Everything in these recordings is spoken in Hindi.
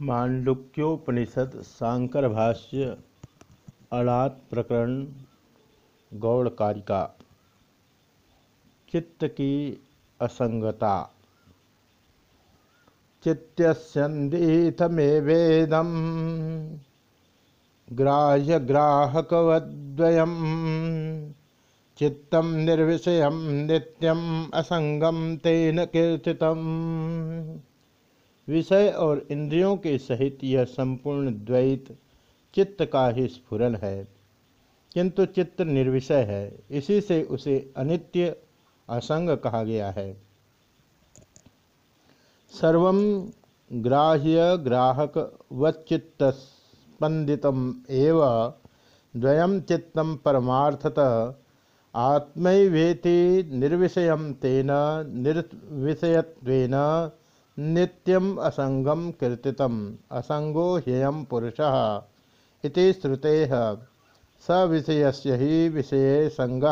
मांडुक्योपनिषद सांकर भाष्य अड़ात प्रकरण गौड़ कारिका चित्त की असंगता। चित्तस्यन्दीथमेवेदं ग्राह्य ग्राहकवद्वयम् चित्तम निर्विषय नित्यम असंगम तेन कीर्तितम्। विषय और इंद्रियों के सहित यह संपूर्ण द्वैत चित्त का ही स्फुरन है। किंतु चित्त निर्विषय है। इसी से उसे अनित्य असंग कहा गया है। सर्व ग्राह्य ग्राहक वचित्त स्पंदित द्वयम चित्तम परमार्थत आत्मवेति निर्विषय तेन निर्विषयत्वेन नित्यम असंगम कीर्तितम। असंगो ह्ययम पुरुष इति स ही विषय संग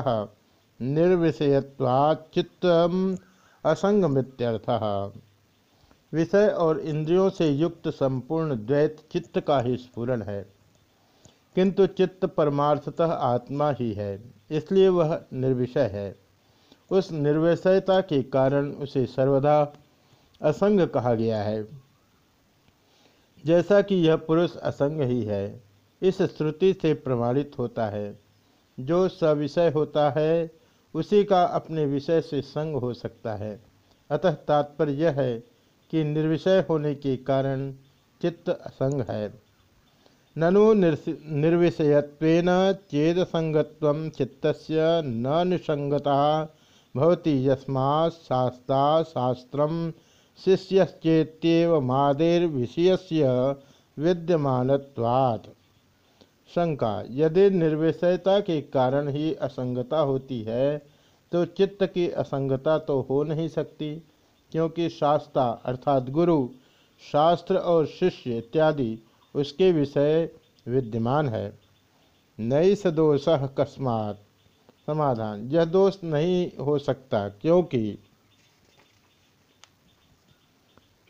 निर्विषयत्वाचित्त असंगमित्यर्थ विषय और इंद्रियों से युक्त संपूर्ण द्वैत चित्त का ही स्फुरन है। किंतु चित्त परमार्थतः आत्मा ही है, इसलिए वह निर्विषय है। उस निर्विषयता के कारण उसे सर्वदा असंग कहा गया है। जैसा कि यह पुरुष असंग ही है, इस श्रुति से प्रमाणित होता है। जो सविषय होता है, उसी का अपने विषय से संग हो सकता है। अतः तात्पर्य यह है कि निर्विषय होने के कारण चित्त असंग है। ननु निर्विषयत्वेन चेद संगत्व चित्तस्य न निसंगता, भवति यस्मा शास्ता शास्त्रम शिष्यश्चेत्यव मादेर्विषय विद्यमानत्वात्। शंका, यदि निर्विषयता के कारण ही असंगता होती है तो चित्त की असंगता तो हो नहीं सकती, क्योंकि शास्त्रा अर्थात गुरु, शास्त्र और शिष्य इत्यादि उसके विषय विद्यमान है। नई सदोष अकस्मात समाधान, यह दोष नहीं हो सकता, क्योंकि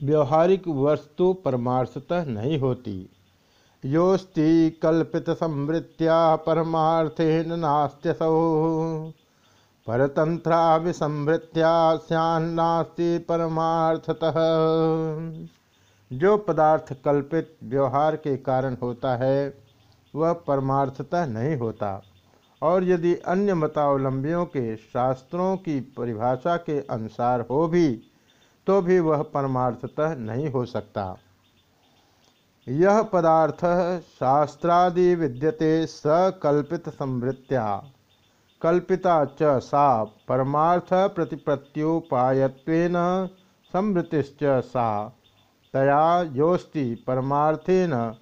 व्यवहारिक वस्तु परमार्थतः नहीं होती। योस्ति कल्पित संवृत्तिया परमार्थेन नास्त्यसौ। परतंत्रा विसंवृत्तिया सन्नास्ति परमार्थतः। जो पदार्थ कल्पित व्यवहार के कारण होता है, वह परमार्थतः नहीं होता। और यदि अन्य मतावलंबियों के शास्त्रों की परिभाषा के अनुसार हो भी तो भी वह परमार्थतः नहीं हो सकता। यह पदार्थ शास्त्रादि विद्यते सकल्पित संवृत्त्या। कल्पिता च सा परमार्थ प्रतिपत्योपायत्वेन संवृत्तिश्च सा। तया योस्ति परमार्थेन,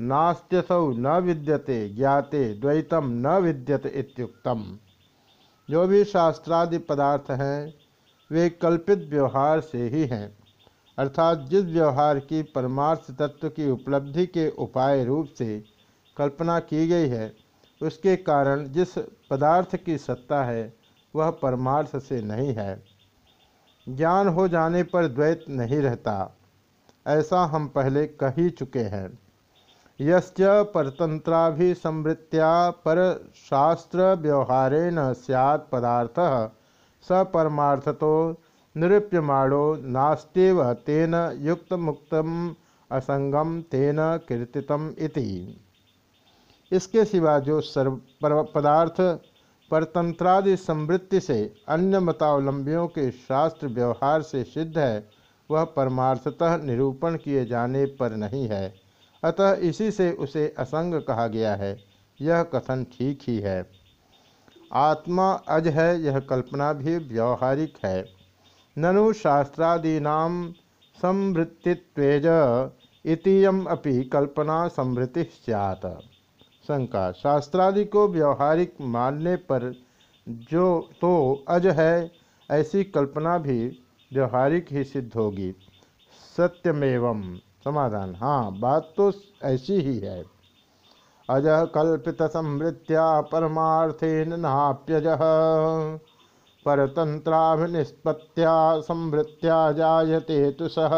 नास्त्यसौ न विद्यते, ज्ञाते द्वैतम न विद्यते इत्युक्तम। जो भी शास्त्रादि पदार्थ हैं वे कल्पित व्यवहार से ही हैं, अर्थात जिस व्यवहार की परमार्थ तत्व की उपलब्धि के उपाय रूप से कल्पना की गई है, उसके कारण जिस पदार्थ की सत्ता है, वह परमार्थ से नहीं है। ज्ञान हो जाने पर द्वैत नहीं रहता, ऐसा हम पहले कह ही चुके हैं। यश्च परतंत्राभिसंवृत्त्या पर शास्त्र व्यवहारेण सैत् पदार्थ स परमार्थतो निरूप्यमाणो नास्तेव तेन युक्त मुक्त असंगम तेन कीर्तितम इति। इसके सिवा जो सर्व पदार्थ, परतंत्रादि संवृत्ति से अन्य मतावलंबियों के शास्त्र व्यवहार से सिद्ध है, वह परमार्थतः निरूपण किए जाने पर नहीं है। अतः इसी से उसे असंग कहा गया है। यह कथन ठीक ही है। आत्मा अज है, यह कल्पना भी व्यवहारिक है। ननु शास्त्रादीना संवृत्तित्वेज इतम अपि कल्पना संवृत्ति सैत शंका, शास्त्रादि को व्यवहारिक मानने पर जो तो अज है, ऐसी कल्पना भी व्यवहारिक ही सिद्ध होगी। सत्यमेवं, समाधान हाँ बात तो ऐसी ही है। अज कल्पित संवृत्तिया परमार्थेन नाप्यज। परतंत्राभिनिष्पत्तिया संवृत्तिया जायते तो सह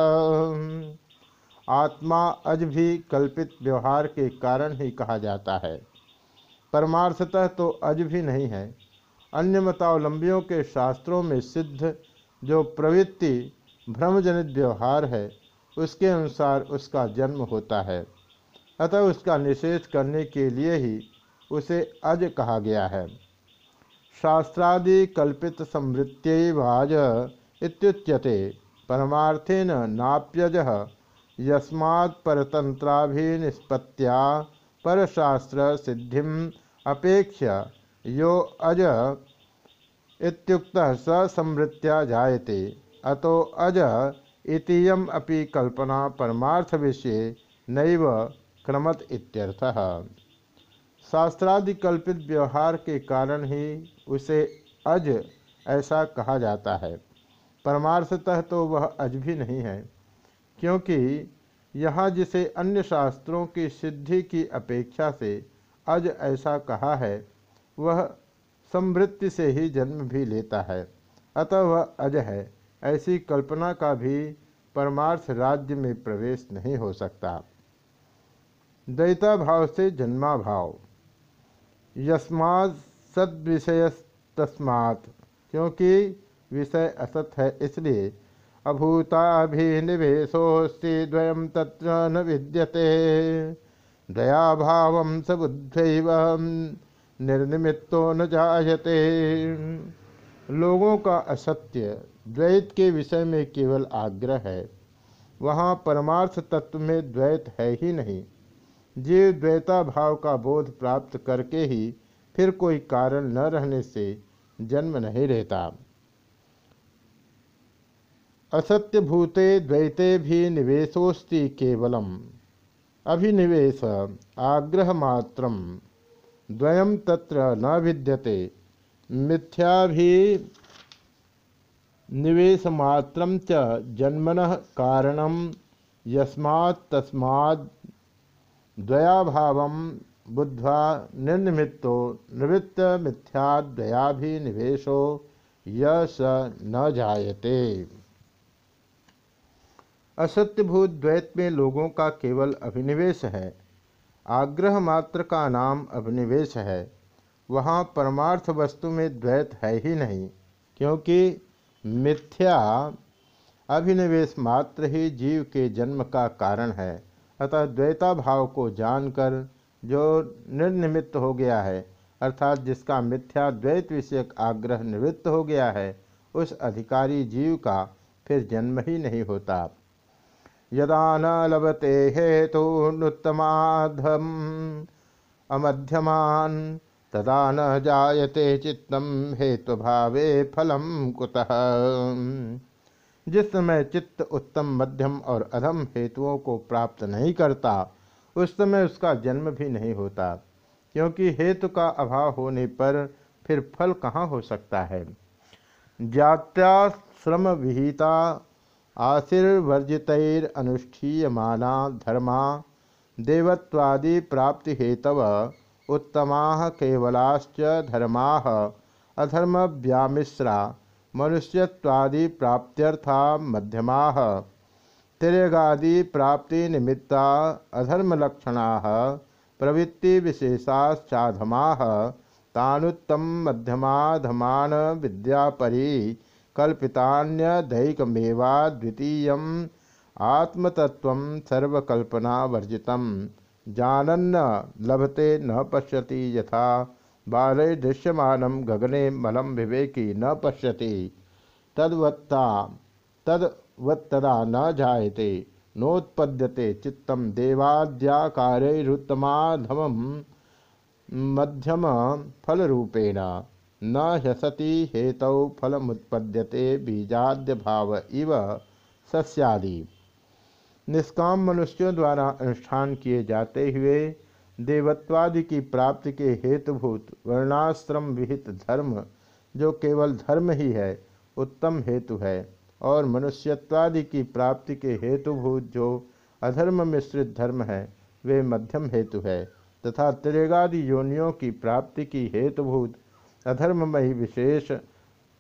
आत्मा अज भी कल्पित व्यवहार के कारण ही कहा जाता है। परमार्थतः तो अज भी नहीं है। अन्य मतावलंबियों के शास्त्रों में सिद्ध जो प्रवृत्ति भ्रमजनित व्यवहार है, उसके अनुसार उसका जन्म होता है। अतः उसका निषेध करने के लिए ही उसे अज कहा गया है। शास्त्रादि कल्पित समृत्यवाज इत्युच्यते, परमार्थेन नाप्यज, यस्मात् परतंत्राभिनिष्पत्तिया परशास्त्र सिद्धि अपेक्ष यो अज इत्युक्त स समृत्या जायते, अतो अज इतीयम अपि कल्पना परमार्थ विषय नैव क्रमत इत्यर्थः। शास्त्रादि कल्पित व्यवहार के कारण ही उसे अज ऐसा कहा जाता है। परमार्थतः तो वह अज भी नहीं है, क्योंकि यहाँ जिसे अन्य शास्त्रों की सिद्धि की अपेक्षा से अज ऐसा कहा है, वह समृद्धि से ही जन्म भी लेता है। अतः वह अज है, ऐसी कल्पना का भी परमार्थ राज्य में प्रवेश नहीं हो सकता। दैता भाव से जन्मा भाव यस्मात् सद्विषय तस्मात् क्योंकि विषय असत है इसलिए अभूताभिनिवेशोस्ति द्वयम तत्र न विद्यते दया भाव सबुद्ध निर्निमित्तो न जायते। लोगों का असत्य द्वैत के विषय में केवल आग्रह है, वहाँ परमार्थ तत्व में द्वैत है ही नहीं। जीव द्वैता भाव का बोध प्राप्त करके ही फिर कोई कारण न रहने से जन्म नहीं रहता। असत्य भूते द्वैते भी निवेशोस्ति केवलम। अभिनिवेश आग्रह मात्र द्वयम तत्र न विद्यते। मिथ्या भी निवेश मात्र च जन्मन कारण यस्मात् तस्माद् द्वयाभाव बुद्ध्वा निर्निमित्तो निवृत्त मिथ्याद्वयाभिनिवेशो यश न जायते। असत्यभूत द्वैत में लोगों का केवल अभिनिवेश है, आग्रह मात्र का नाम अभिनिवेश है। वहाँ परमार्थ वस्तु में द्वैत है ही नहीं, क्योंकि मिथ्या अभिनिवेश मात्र ही जीव के जन्म का कारण है। अतः द्वैता भाव को जानकर जो निर्निमित्त हो गया है, अर्थात जिसका मिथ्या द्वैत विषयक आग्रह निवृत्त हो गया है, उस अधिकारी जीव का फिर जन्म ही नहीं होता। यदा न लभते हेतुनुत्तमाधम अमध्यमान, तदा न जायते चित्तम हेतु भावे फलम कुतः। जिस समय चित्त उत्तम मध्यम और अधम हेतुओं को प्राप्त नहीं करता, उस समय उसका जन्म भी नहीं होता, क्योंकि हेतु का अभाव होने पर फिर फल कहाँ हो सकता है? जात्याश्रम विहिता आशीर्वर्जितरनुष्ठीयमाना धर्मा देवत्वादि प्राप्ति हेतव उत्तमा केवलाश्च धर्मा अधर्म व्यामिश्रा मनुष्यत्वादि प्राप्त्यर्था मध्यमा तिरगादि प्राप्ति निमित्ता अधर्मलक्षणा प्रवृत्ति विशेषाश्चाधमा तानुत्तम मध्यमाधमान विद्यापरी कल्पितान्यदैकमेवा द्वितीय आत्मतत्व सर्वकल्पना वर्जित जानन्न लभते न पश्यति यथा बाले दृश्यमान गगने मलम विवेकी न पश्यति। तद्वत्ता, तद्वत्तदा न जायते। नोत्पद्यते चित्तम देवाद्याकारुत्तमाधम मध्यम फलरूपेण। न ह्यसति हेतौ फलमुत्पद्यते बीजाद्य भाव इव सस्यादि। निष्काम मनुष्यों द्वारा अनुष्ठान किए जाते हुए देवत्वादि की प्राप्ति के हेतुभूत वर्णाश्रम विहित धर्म, जो केवल धर्म ही है, उत्तम हेतु है, और मनुष्यत्वादि की प्राप्ति के हेतुभूत जो अधर्म मिश्रित धर्म है, वे मध्यम हेतु है, तथा त्रिगादि योनियों की प्राप्ति की हेतुभूत अधर्ममयी विशेष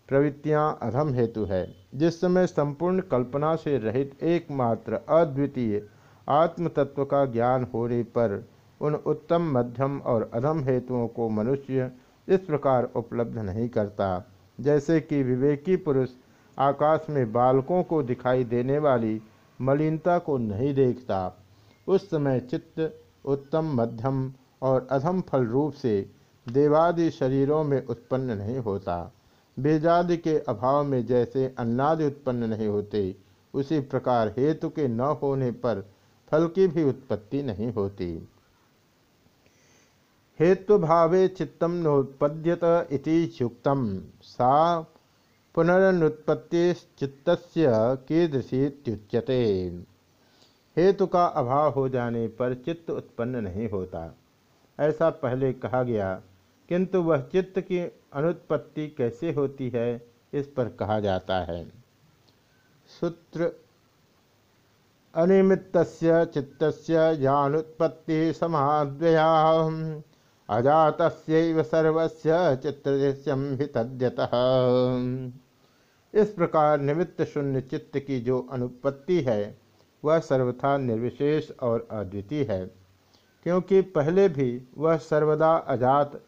प्रवृत्तियाँ अधम हेतु है। जिस समय संपूर्ण कल्पना से रहित एकमात्र अद्वितीय आत्मतत्व का ज्ञान होने पर उन उत्तम मध्यम और अधम हेतुओं को मनुष्य इस प्रकार उपलब्ध नहीं करता। जैसे कि विवेकी पुरुष आकाश में बालकों को दिखाई देने वाली मलिनता को नहीं देखता। उस समय चित्त उत्तम मध्यम और अधम फल रूप से देवादि शरीरों में उत्पन्न नहीं होता। बेजादि के अभाव में जैसे अन्नादि उत्पन्न नहीं होते, उसी प्रकार हेतु के न होने पर फल की भी उत्पत्ति नहीं होती। हेतु भावे चित्तम नोत्पद्यत इति युक्तम सा चित्त कीदृशीत्युच्यते हेतु का अभाव हो जाने पर चित्त उत्पन्न नहीं होता। ऐसा पहले कहा गया, किंतु वह चित्त की अनुत्पत्ति कैसे होती है, इस पर कहा जाता है। सूत्र अनिमित्त चित्त यानुत्पत्ति समाद्वया अजात सर्वस्य चित्रदृश्यम भी इस प्रकार निमित्त शून्य चित्त की जो अनुपत्ति है, वह सर्वथा निर्विशेष और अद्वितीय है, क्योंकि पहले भी वह सर्वदा अजात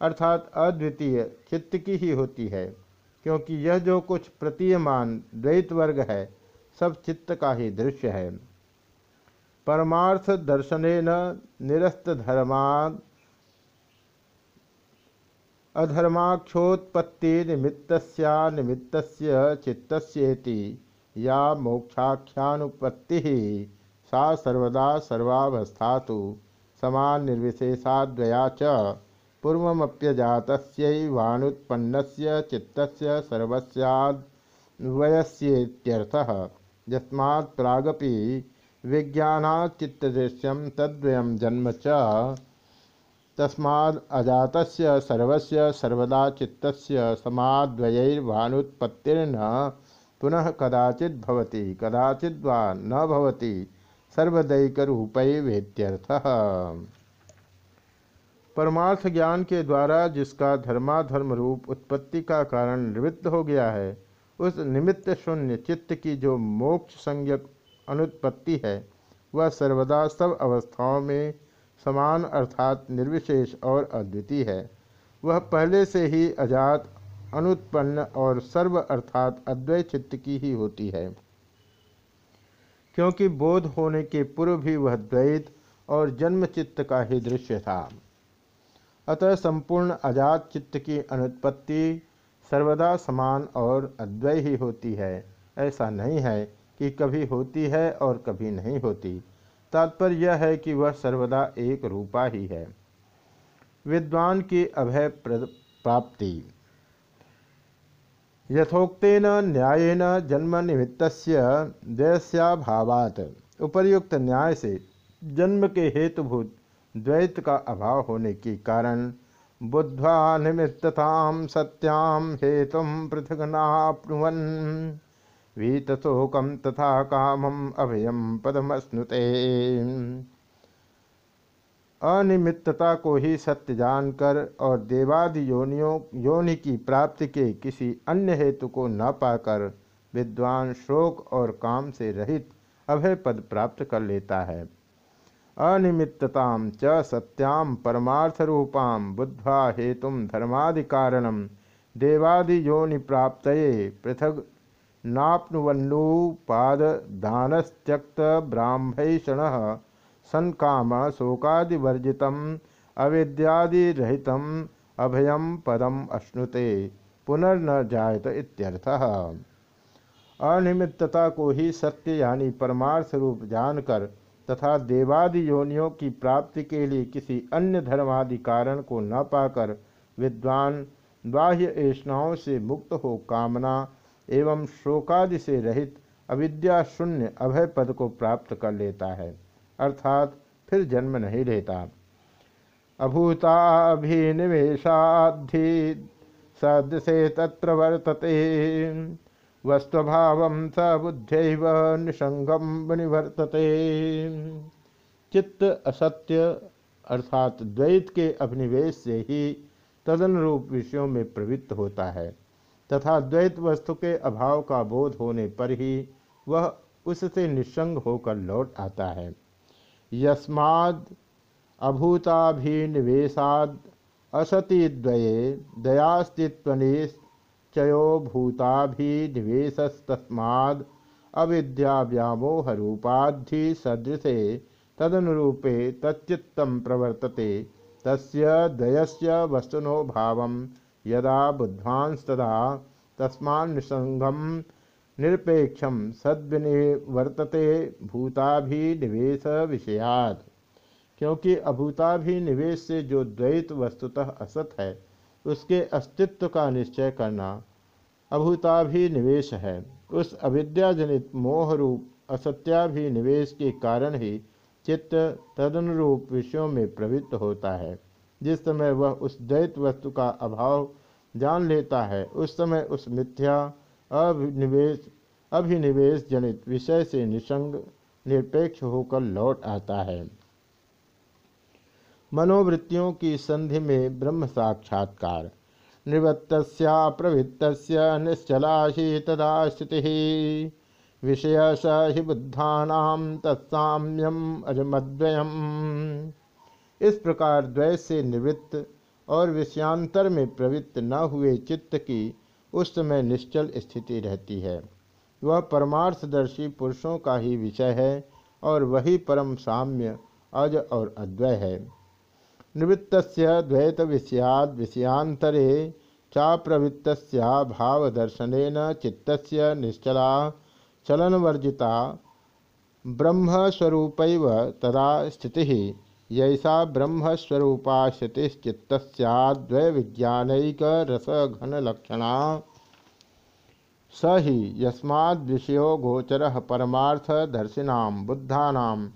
अर्थात अद्वितीय चित्त की ही होती है, क्योंकि यह जो कुछ प्रतीयमान द्वैत वर्ग है, सब चित्त का ही दृश्य है। परमार्थ दर्शन निरस्त धर्मा अधर्माक्षोत्पत्ति निमित्त निमित्त चित्त या मोक्षाख्यानुपत्ति सा सर्वदा सर्वावस्था तो समान निर्विशेषाद्वया च पूर्वमप्यजातस्यैवानुत्पन्नस्य चित्तस्य सर्वस्याद्वयस्येत्यर्थः। यस्मात् प्रागपि विज्ञानाच्चित्तदृश्यं तद्वयं जन्म च तस्माद् अजातस्य सर्वस्य सर्वदा चित्तस्य समाद्वयैर्भानुत्पत्तिर्न पुनः कदाचित् भवति, कदाचिद् वा न भवति सर्वदैकरूपैवेत्यर्थः परमार्थ ज्ञान के द्वारा जिसका धर्माधर्म रूप उत्पत्ति का कारण निवृत्त हो गया है, उस निमित्त शून्य चित्त की जो मोक्ष संज्ञक अनुत्पत्ति है, वह सर्वदा सब अवस्थाओं में समान अर्थात निर्विशेष और अद्वितीय है। वह पहले से ही अजात, अनुत्पन्न और सर्व अर्थात अद्वै चित्त की ही होती है। क्योंकि बोध होने के पूर्व भी वह द्वैत और जन्म चित्त का ही दृश्य था। अतः संपूर्ण अजात चित्त की अनुत्पत्ति सर्वदा समान और अद्वय ही होती है। ऐसा नहीं है कि कभी होती है और कभी नहीं होती। तात्पर्य यह है कि वह सर्वदा एक रूपा ही है। विद्वान की अभय प्राप्ति। यथोक्न न्यायन जन्म निमित्त द्वयस्याभावात उपर्युक्त न्याय से जन्म के हेतुभूत द्वैत का अभाव होने के कारण बुद्ध्वा निमित्तता सत्याम हेतु पृथगनाप्नुवन वीतशोकम तथा कामम अभयम पदमस्नुते अनिमित्तता को ही सत्य जानकर और देवादि योनियों, योनि की प्राप्ति के किसी अन्य हेतु को न पाकर विद्वान शोक और काम से रहित अभय पद प्राप्त कर लेता है। अनिमित्तताम च सत्याम परमार्थ रूपाम बुद्ध्वा हेतु धर्मादि कारणम देवादि योनि प्राप्त पृथक नाप्नुवन्नुपाददानस्त्यक्त ब्राह्मैषण सन्काम शोकादिवर्जित अविद्यादिरहित अभयम पदम अश्नुते, पुनर्न जायत इत्यर्थः। अनिमित्तता को ही सत्य यानी परमार्थ रूप जानकर तथा देवादि योनियों की प्राप्ति के लिए किसी अन्य धर्मादि कारण को न पाकर विद्वान बाह्य ऐष्णाओं से मुक्त हो कामना एवं शोकादि से रहित अविद्या शून्य अभय पद को प्राप्त कर लेता है, अर्थात फिर जन्म नहीं लेता। अभूताभिनिवेशाधि सदसे तत्र वर्तते। वस्तुभाव स बुद्ध निसंगम निवर्तते चित्त असत्य, अर्थात द्वैत के अभिनिवेश से ही तदन रूप विषयों में प्रवृत्त होता है। तथा द्वैत वस्तु के अभाव का बोध होने पर ही वह उससे निसंग होकर लौट आता है। यस्माद् अभूताभिनिवेशाद असतिद्वये दयास्तित्वनिश्चयो भूताभिनिवेशस्तस्माद् अविद्याव्यामोहरूपाधि सदृशे तदनुरूपे तच्चित्तं प्रवर्तते तस्य द्वयस्य वस्तुनो भावं यदा बुद्ध्वांस्तदा तस्मान्निसंगम निरपेक्षम सद्विनिवर्तते भूताभिनिवेश विषयाद क्योंकि अभूताभिनिवेश से जो द्वैत वस्तुतः असत है, उसके अस्तित्व का निश्चय करना अभूताभिनिवेश है। उस अविद्याजनित मोह रूप असत्याभिनिवेश के कारण ही चित्त तदनुरूप विषयों में प्रवृत्त होता है। जिस समय वह उस द्वैत वस्तु का अभाव जान लेता है। उस समय उस मिथ्या अभिनिवेश अभिनिवेश जनित विषय से निसंग निरपेक्ष होकर लौट आता है। मनोवृत्तियों की संधि में ब्रह्म साक्षात्कार। निवृत्त प्रवृत्त निश्चला ही तदा स्थिति। विषय स ही बुद्धा तत्साम्यम अजमद्वयम। इस प्रकार द्वय से निवृत्त और विषयांतर में प्रवृत्त न हुए चित्त की उस समय निश्चल स्थिति रहती है। वह परमार्थदर्शी पुरुषों का ही विषय है और वही परम साम्य, अज और अद्वय है। निवृत्त द्वैत विषयाद विषयांतरे चा प्रवृत्त भावदर्शन चित्त निश्चला चलनवर्जिता ब्रह्मस्वरूप तदा स्थिति। यैसा ब्रह्मस्वरूपाश्यतिश्चित्त सद्वय विज्ञानक रसघनलक्षणा स ही यस्माद्विषयो गोचर परमार्थदर्शिना बुद्धा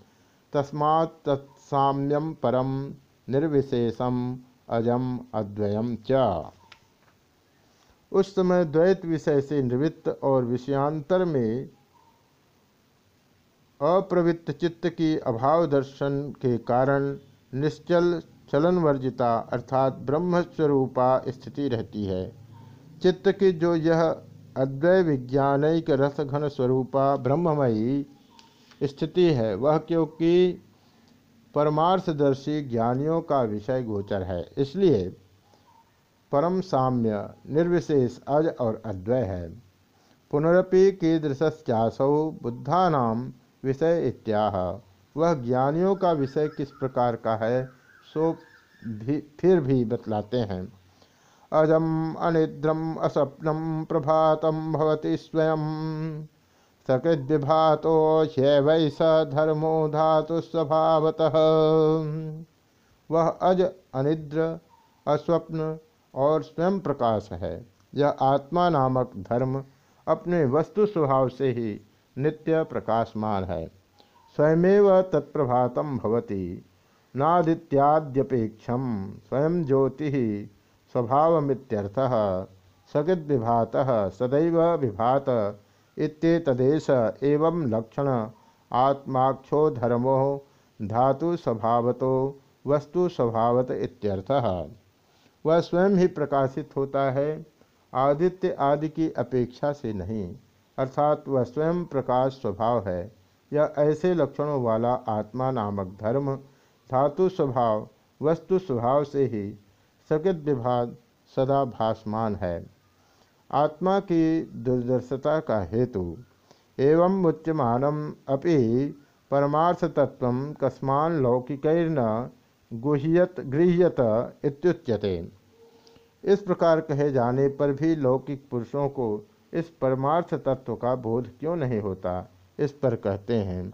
तस्मात्साम्यम परम निर्विशेषम अजम अद्वयम च। उस समय द्वैत विषय से निवृत्त और विषयांतर में अप्रवृत्त चित्त की अभाव दर्शन के कारण निश्चल चलन वर्जिता अर्थात ब्रह्मस्वरूपा स्थिति रहती है। चित्त की जो यह अद्वय विज्ञानिक रसघन स्वरूपा ब्रह्ममयी स्थिति है, वह क्योंकि परमार्थदर्शी ज्ञानियों का विषय गोचर है। इसलिए परम साम्य, निर्विशेष, अज और अद्वय है। पुनरपि कीदृश्चासौ बुद्धानाम विषय इत्याह। वह ज्ञानियों का विषय किस प्रकार का है, सो भी, फिर भी बतलाते हैं। अजम अनिद्रम असप्नम प्रभातम भवति स्वयं। सकृत विभातो स धर्मो धातु स्वभावतः। वह अज, अनिद्र, अस्वप्न और स्वयं प्रकाश है। यह आत्मा नामक धर्म अपने वस्तु स्वभाव से ही नित्य प्रकाशमान है। स्वयमेव तत्प्रभात भवति। नादित्याद्यपेक्षम स्वयं ज्योति स्वभावमित्यर्थः सगित विभात सदैव विभात इत्येतदेश एवं लक्षण आत्माक्षो धर्मो धातु स्वभावतो वस्तु स्वभावत इत्यर्थः। वह स्वयं ही प्रकाशित होता है, आदित्य आदि की अपेक्षा से नहीं। अर्थात वह स्वयं प्रकाश स्वभाव है। यह ऐसे लक्षणों वाला आत्मा नामक धर्म, धातु स्वभाव, वस्तु स्वभाव से ही सकित विभाग सदा भासमान है। आत्मा की दुर्दर्शता का हेतु एवं मुच्यमान अपि परमार्थ तत्व कस्मान लौकिकैर्न गुह्यत गृह्यत इत्युच्यते। इस प्रकार कहे जाने पर भी लौकिक पुरुषों को इस परमार्थ तत्व का बोध क्यों नहीं होता? इस पर कहते हैं,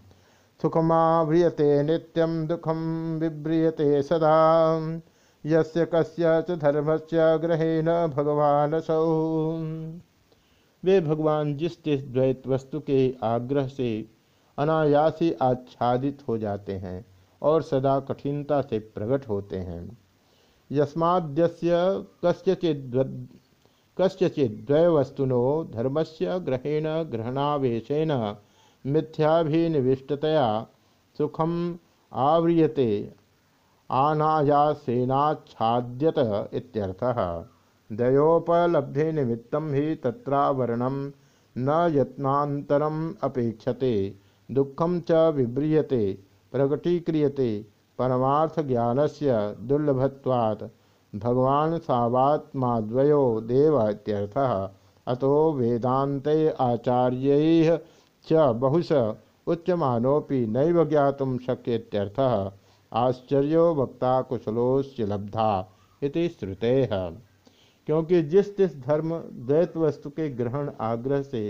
सुखमाव्रियते नित्यम दुखम विव्रियते सदा, यस्य कस्य च धर्मस्य ग्रहेण भगवान सौ। वे भगवान जिस जिस द्वैत वस्तु के आग्रह से अनायासी आच्छादित हो जाते हैं और सदा कठिनता से प्रकट होते हैं, यस्माद्यस्य कस्यचिद कस्यचिद्वयवस्तुनो धर्मस्य ग्रहेण ग्रहणावेशेन मिथ्याभिनिविष्टतया सुखम आव्रियते आनायासेनाच्छाद्यत इत्यर्थः। दयोपलब्धि निमित्तं हि तत्रावरणं न यत्नान्तरम् अपेक्षते। दुःखं च विव्रियते प्रकटीक्रियते परमार्थ ज्ञान से दुर्लभत्वात् भगवान सावात्माद्वयो देव इत्यर्थः अतो वेदांत आचार्य च बहुश उच्यमानोपि नैव ज्ञातुम शक्यत्यर्थः। आश्चर्यो वक्ता कुशलोश्च लब्धा इति श्रुते। क्योंकि जिस जिस धर्म द्वैत वस्तु के ग्रहण आग्रह से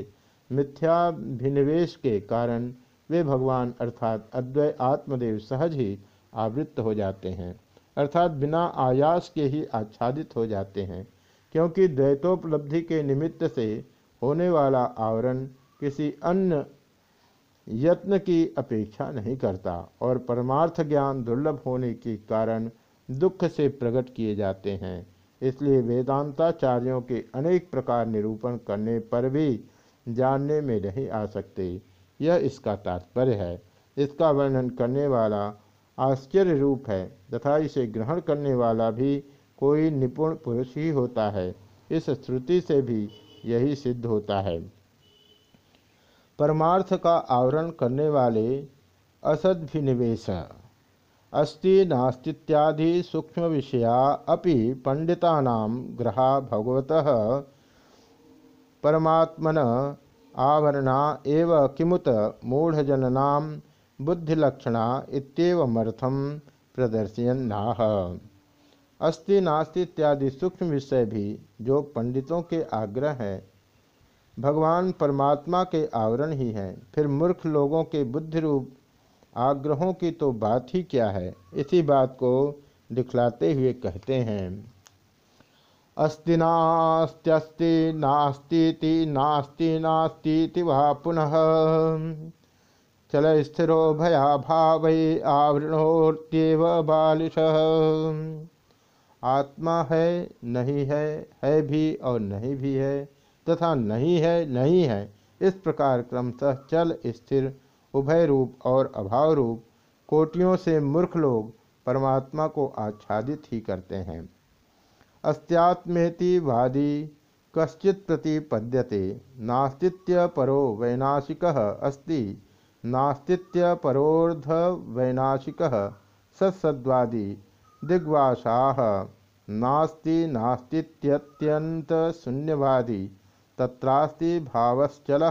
मिथ्याभिनिवेश के कारण वे भगवान अर्थात अद्वै आत्मदेव सहज ही आवृत्त हो जाते हैं। अर्थात बिना आयास के ही आच्छादित हो जाते हैं, क्योंकि द्वैतोपलब्धि के निमित्त से होने वाला आवरण किसी अन्य यत्न की अपेक्षा नहीं करता और परमार्थ ज्ञान दुर्लभ होने के कारण दुख से प्रकट किए जाते हैं। इसलिए वेदांताचार्यों के अनेक प्रकार निरूपण करने पर भी जानने में नहीं आ सकते। यह इसका तात्पर्य है। इसका वर्णन करने वाला आश्चर्य रूप है। तथा इसे ग्रहण करने वाला भी कोई निपुण पुरुष ही होता है। इस श्रुति से भी यही सिद्ध होता है। परमार्थ का आवरण करने वाले असद्भिनिवेश अस्ति नास्तीत्यादि सूक्ष्म विषया अपि पंडितानां ग्रहा भगवत परमात्मन आवरणा एव किमुत मूढ़जननां बुद्धिलक्षणा इतमर्थम प्रदर्शयन्नाह। अस्ति नास्ति इत्यादि सूक्ष्म विषय भी जो पंडितों के आग्रह हैं, भगवान परमात्मा के आवरण ही हैं। फिर मूर्ख लोगों के बुद्धि रूप आग्रहों की तो बात ही क्या है? इसी बात को दिखलाते हुए कहते हैं। अस्ति नास्त्यस्ति नास्ती नास्ति नास्ती वह पुनः। चल स्थिरो भया भाव आवरणोत्यव बालिश। आत्मा है, नहीं है है भी और नहीं भी है, तथा नहीं है नहीं है, इस प्रकार क्रमशः चल, स्थिर उभय रूप और अभाव रूप कोटियों से मूर्ख लोग परमात्मा को आच्छादित ही करते हैं। अस्त्यात्मेति वादी, कश्चित प्रतिपद्यते, नास्तित्य परो वैनाशिक अस्ति। नास्तित्य परोर्ध वैनाशिक सत्सद्वादी दिग्वासा। नास्ति नास्तित्यंत शून्यवादी तत्रास्ति भावश्चल।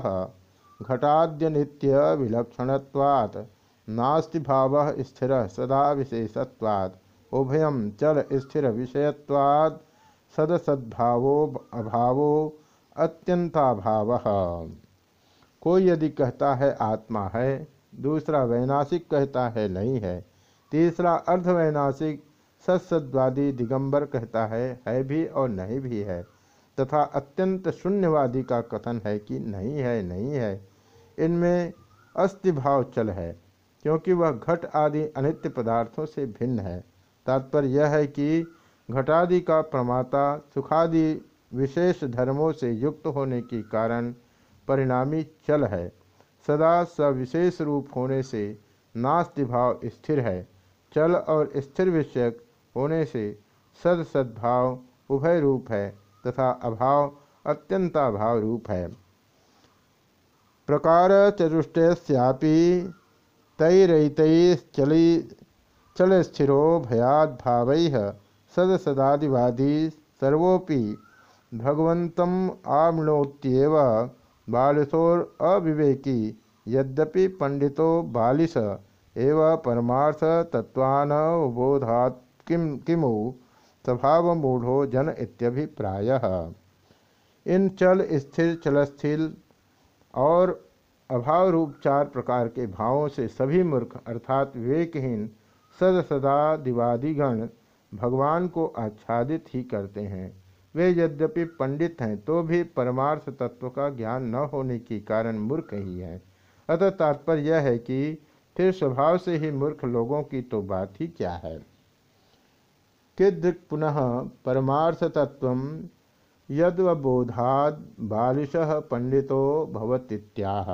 घटाद्य नित्य विलक्षणत्वात् नास्ति भाव स्थिर सदा विशेषत्वात्। उभयम चल स्थिर विषयत्वात् सदसद्भावो अभावो अत्यंताभाव कोई यदि कहता है आत्मा है, दूसरा वैनाशिक कहता है नहीं है, तीसरा अर्धवैनाशिक सत्सद्वादी दिगंबर कहता है है भी और नहीं भी है, तथा अत्यंत शून्यवादी का कथन है कि नहीं है नहीं है, इनमें अस्थिभाव चल है, क्योंकि वह घट आदि अनित्य पदार्थों से भिन्न है। तात्पर्य यह है कि घटादि का प्रमाता सुखादि विशेष धर्मों से युक्त होने के कारण परिणामी चल है। सदा सविशेष रूप होने से नास्ति भाव स्थिर है। चल और स्थिर विषयक होने से सद सद्भाव उभय रूप है तथा अभाव अत्यंताभाव रूप है। प्रकार चतुष्टयस्यापि तैरतचली चल स्थिरो भयाद भाव सद सदादिवादी सर्वोपि भगवत आमृणोत्येव बालिशोर अविवेकी, यद्यपि पंडितो बालिश, एव परमार्थ तत्वान बोधात् किम किमु स्वभाव मूढ़ो जन इत्यभिप्राय। इन चल स्थिर, चलस्थिल और अभाव रूप चार प्रकार के भावों से सभी मूर्ख, अर्थात विवेकहीन, सद सदा दिवादिगण, भगवान को आच्छादित ही करते हैं। वे यद्यपि पंडित हैं तो भी परमार्थ तत्व का ज्ञान न होने के कारण मूर्ख ही हैं। अतः तात्पर्य यह है कि फिर स्वभाव से ही मूर्ख लोगों की तो बात ही क्या है? किदृक् पुनः परमार्थ तत्व यदवबोधाद बालिश पंडितो भवतीत्याह।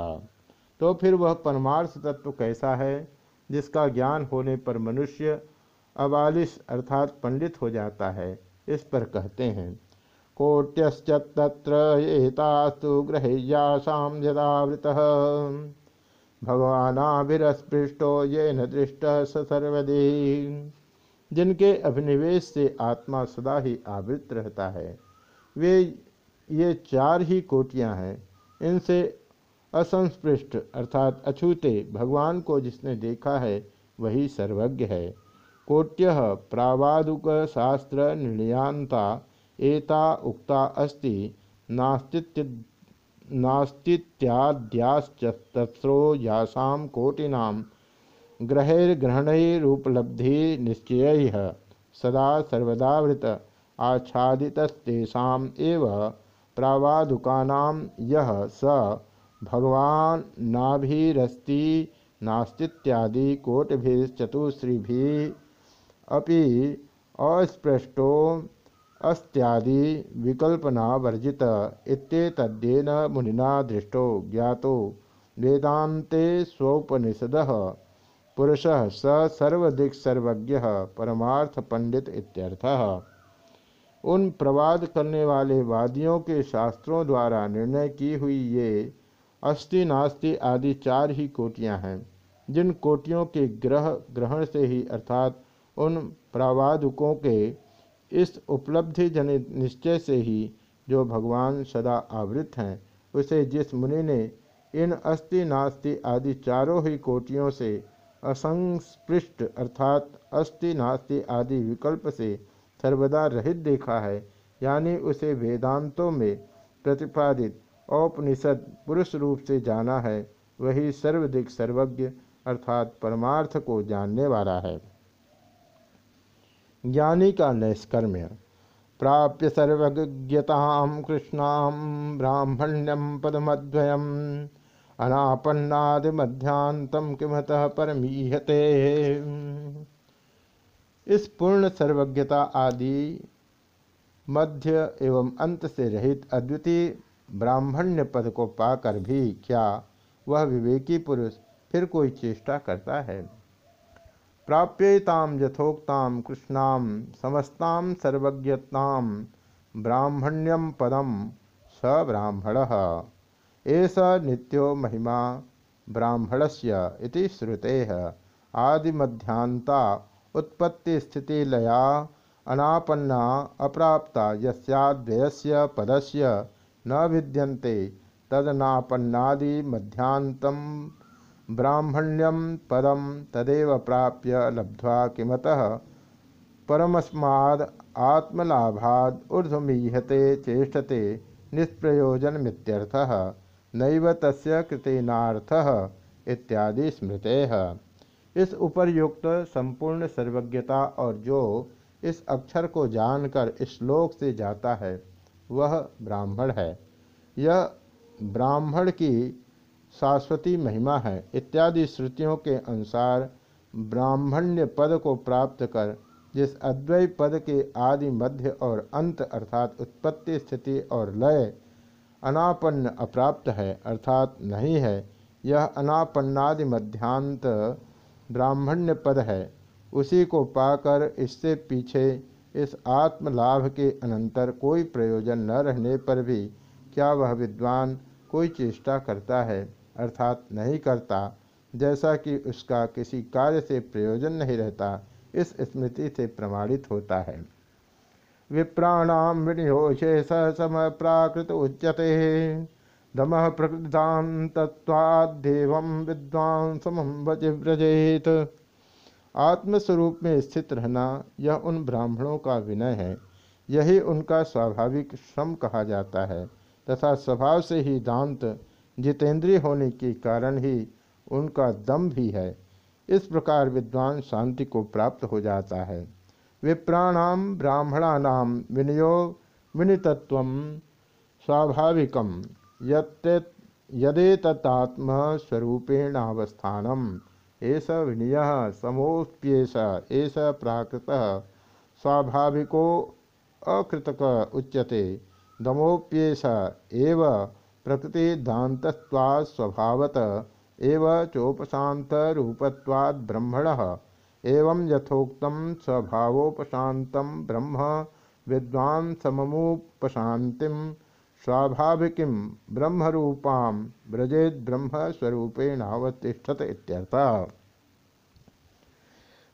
तो फिर वह परमार्थ तत्व कैसा है, जिसका ज्ञान होने पर मनुष्य अबालिश अर्थात पंडित हो जाता है, इस पर कहते हैं। एतास्तु ग्रह्यासाम यदावृत भगवानाभिस्पृष्टो ये न दृष्ट स सर्वदे जिनके अभिनिवेश से आत्मा सदा ही आवृत रहता है, वे ये चार ही कोटियाँ हैं। इनसे असंस्पृष्ट अर्थात अछूते भगवान को जिसने देखा है, वही सर्वज्ञ है। कोट्य प्रावादुक शास्त्र निर्णयांता एता उक्ता अस्ति, नास्तित्य नास्तित्याद्याश्चतस्रो यासाम कोटिनाम ग्रहैर्ग्रहणैरुपलब्धि निश्चय सदा सर्वदावृत आच्छादितस्तेषाम एव प्रावादुकानाम यह स भगवान नाभिरस्ति नास्तित्यादि कोटिभिश्चतुश्रीभि अपि अस्पृष्टो अस्त्यादि विकल्पना वर्जित इत्येतद्येन मुनिना दृष्टो ज्ञातो। वेदान्ते स्वोपनिषद पुरुष स सर्वदिक् सर्वज्ञ परमार्थ पंडित इत्यर्थः। उन प्रवाद करने वाले वादियों के शास्त्रों द्वारा निर्णय की हुई ये अस्थि नास्ति आदि चार ही कोटियाँ हैं, जिन कोटियों के ग्रह ग्रहण से ही अर्थात उन प्रावादुकों के इस उपलब्धि जनित निश्चय से ही जो भगवान सदा आवृत हैं, उसे जिस मुनि ने इन अस्थि नास्ति आदि चारों ही कोटियों से असंस्पृष्ट अर्थात अस्थि नास्ति आदि विकल्प से सर्वदा रहित देखा है, यानी उसे वेदांतों में प्रतिपादित औपनिषद पुरुष रूप से जाना है, वही सर्वदिक सर्वज्ञ अर्थात परमार्थ को जानने वाला है। ज्ञानी का नैष्कर्म्य प्राप्य सर्वज्ञता कृष्णाम ब्राह्मण्यम पदमद्वयम। अनापन्नादि मध्यांतम किमतः परमीहते इस पूर्ण सर्वज्ञता आदि मध्य एवं अंत से रहित अद्वितीय ब्राह्मण्य पद को पाकर भी क्या वह विवेकी पुरुष फिर कोई चेष्टा करता है? प्राप्यताम यथोक्ताम कृष्णाम समस्ताम सर्वज्ञताम ब्राह्मण्यम पदम स ब्राह्मण एस नित्यो महिमा ब्राह्मणस्य इति श्रुते। आदिमध्यांता उत्पत्ति स्थिति लया अनापन्ना अप्राप्ता यस्याद्वयस्य पदस्य न विद्यन्ते तदनापन्नादि मध्यांतम ब्राह्मण्यम पदम तदेव प्राप्य लब्ध्वा किमतः? परमस्माद आत्मलाभाद ऊर्धमीहते चेष्टते निष्प्रयोजनमित्यर्थः, नैव तस्य कृतेनार्थः इत्यादि स्मृतेः। इस उपरयुक्त संपूर्ण सर्वज्ञता और जो इस अक्षर को जानकर इस श्लोक से जाता है, वह ब्राह्मण है। यह ब्राह्मण की शाश्वती महिमा है। इत्यादि श्रुतियों के अनुसार ब्राह्मण्य पद को प्राप्त कर, जिस अद्वैय पद के आदि मध्य और अंत अर्थात उत्पत्ति स्थिति और लय अनापन्न अप्राप्त है, अर्थात नहीं है, यह अनापन्नादि मध्यांत ब्राह्मण्य पद है। उसी को पाकर इससे पीछे इस आत्मलाभ के अनंतर कोई प्रयोजन न रहने पर भी क्या वह विद्वान कोई चेष्टा करता है? अर्थात नहीं करता, जैसा कि उसका किसी कार्य से प्रयोजन नहीं रहता, इस स्मृति से प्रमाणित होता है। विप्राणाम विनियोशे स सम प्राकृत उच्यते। दम प्रकृतान तत्वादेव विद्वान समम व्रजेत। आत्मस्वरूप में स्थित रहना यह उन ब्राह्मणों का विनय है। यही उनका स्वाभाविक श्रम कहा जाता है, तथा स्वभाव से ही दांत जितेंद्रिय होने के कारण ही उनका दम भी है। इस प्रकार विद्वान शांति को प्राप्त हो जाता है। विप्राणाम ब्राह्मणानाम विनियो विनितत्व स्वाभाविकम यदेतत्मस्वरूपेणावस्थानम एस विनय समोप्येष एस प्राकृत स्वाभाविको अकृतक उच्यते। दमोप्येष एव प्रकृति दातस्वास्वभावत एव चोपशांत रूपत्वाद ब्रह्मण। एवं यथोक्त स्वभावोपशात ब्रह्म विद्वान सममुपशांति स्वाभाविक ब्रह्मरूपा व्रजेद इत्यर्थः।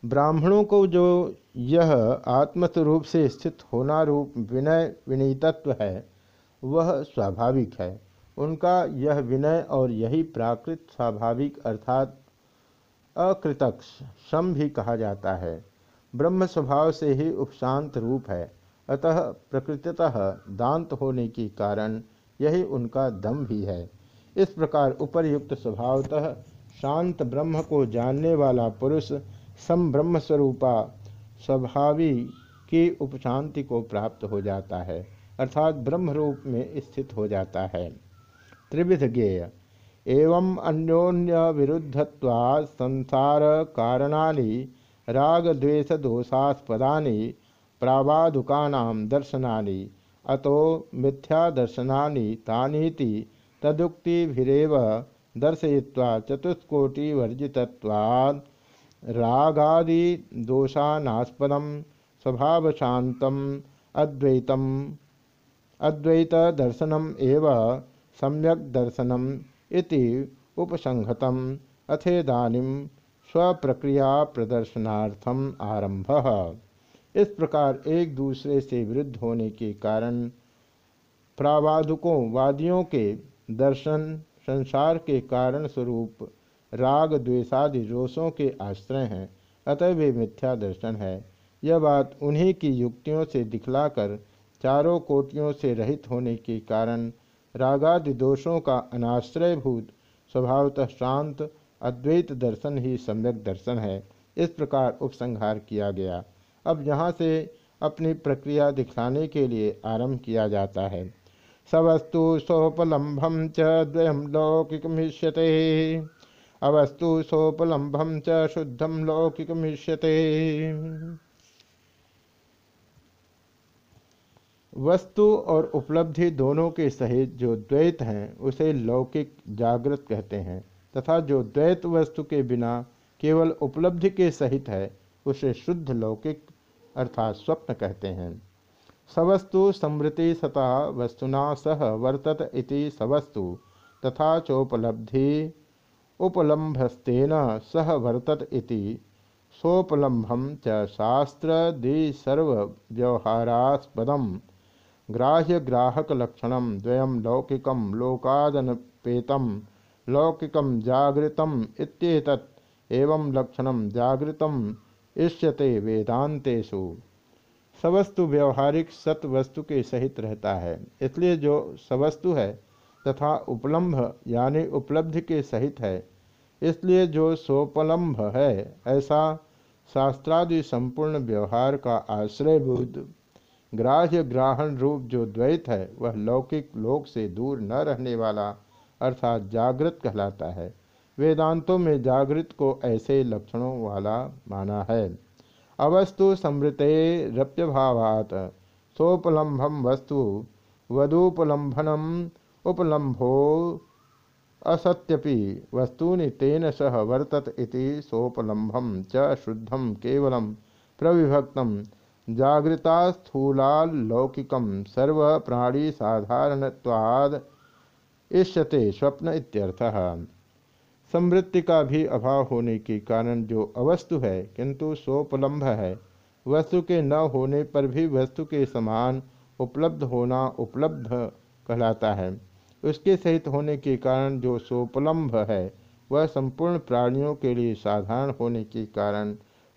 ब्राह्मणों को जो यह आत्मस्वरूप से स्थित होना रूप विनय विनीतत्व है, वह स्वाभाविक है। उनका यह विनय और यही प्राकृत स्वाभाविक अर्थात अकृतक सम भी कहा जाता है। ब्रह्म स्वभाव से ही उपशांत रूप है। अतः प्रकृतितः दांत होने के कारण यही उनका दम भी है। इस प्रकार उपर्युक्त स्वभावतः शांत ब्रह्म को जानने वाला पुरुष सम ब्रह्म स्वरूपा स्वभावी की उपशांति को प्राप्त हो जाता है। अर्थात ब्रह्म रूप में स्थित हो जाता है। त्रिविध ज्ञेय एवं अन्योन्य विरुद्धत्वा संसार कारणानि राग द्वेष दोषास्पदानि प्रावादुकानां दर्शनानि, अतो मिथ्या दर्शनानि तानीति तदुक्तिभिरेव दर्शयित्वा चतुष्कोटिवर्जितत्वात् रागादि दोषानास्पदम स्वभाव शांतम अद्वैत दर्शनम एव सम्यक दर्शनम इति उपसंहतम। अथेदानीम स्वप्रक्रिया प्रदर्शनार्थम आरंभ इस प्रकार एक दूसरे से विरुद्ध होने के कारण प्रावादुकों वादियों के दर्शन, संसार के कारण स्वरूप राग, द्वेषादि रोषों के आश्रय हैं। अतः वे मिथ्या दर्शन है। यह बात उन्हीं की युक्तियों से दिखलाकर चारों कोटियों से रहित होने के कारण रागादि दोषों का अनाश्रयभूत, स्वभावतः शांत, अद्वैत दर्शन ही सम्यक दर्शन है। इस प्रकार उपसंहार किया गया। अब यहाँ से अपनी प्रक्रिया दिखाने के लिए आरंभ किया जाता है। सवस्तु सोपलम्भम च द्वयम लौकिकमिष्यते अवस्तु सोपलम्भम च शुद्धम लौकिकमिष्यते वस्तु और उपलब्धि दोनों के सहित जो द्वैत हैं, उसे लौकिक जागृत कहते हैं, तथा जो द्वैत वस्तु के बिना केवल उपलब्धि के सहित है, उसे शुद्ध लौकिक अर्थात स्वप्न कहते हैं। सवस्तु समृति सता वस्तुना सह वर्तत इति सवस्तु, तथा चोपलब्धि उपलम्भस्तेन सह वर्तत इति सोपलम्भम च शास्त्र दि सर्व व्यवहारास्पदम ग्राह्य ग्राहक लक्षण द्वयम लौकिकम लोकादनपेतम लौकिकम जागृतम इत्येतत्। एवं लक्षणम जागृतम इष्यते वेदांतेषु। सवस्तु व्यवहारिक सत वस्तु के सहित रहता है। इसलिए जो सवस्तु है तथा उपलम्भ यानी उपलब्धि के सहित है, इसलिए जो सोपलम्भ है, ऐसा शास्त्रादि संपूर्ण व्यवहार का आश्रयभूत ग्राह्य ग्राहण रूप जो द्वैत है, वह लौकिक लोक से दूर न रहने वाला अर्थात जागृत कहलाता है। वेदांतों में जागृत को ऐसे लक्षणों वाला माना है। अवस्तु समृते रप्यभावात सोपलम्भम वस्तु वदुपलम्भनम उपलम्भो असत्यपि, वस्तूनि तेन सह वर्तत इति सोपलम्भम च शुद्धम केवलम प्रविभक्तम। जागृता स्थूलालौकिकम सर्व प्राणी साधारणत्वाद इष्यते स्वप्न इत्यर्थः। समृद्धि का भी अभाव होने के कारण जो अवस्तु है, किंतु सोपलम्भ है। वस्तु के न होने पर भी वस्तु के समान उपलब्ध होना उपलब्ध कहलाता है। उसके सहित होने के कारण जो सोपलम्भ है, वह संपूर्ण प्राणियों के लिए साधारण होने के कारण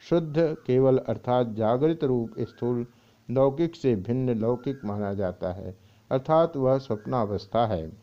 शुद्ध केवल अर्थात जागृत रूप स्थूल लौकिक से भिन्न लौकिक माना जाता है, अर्थात वह स्वप्नावस्था है।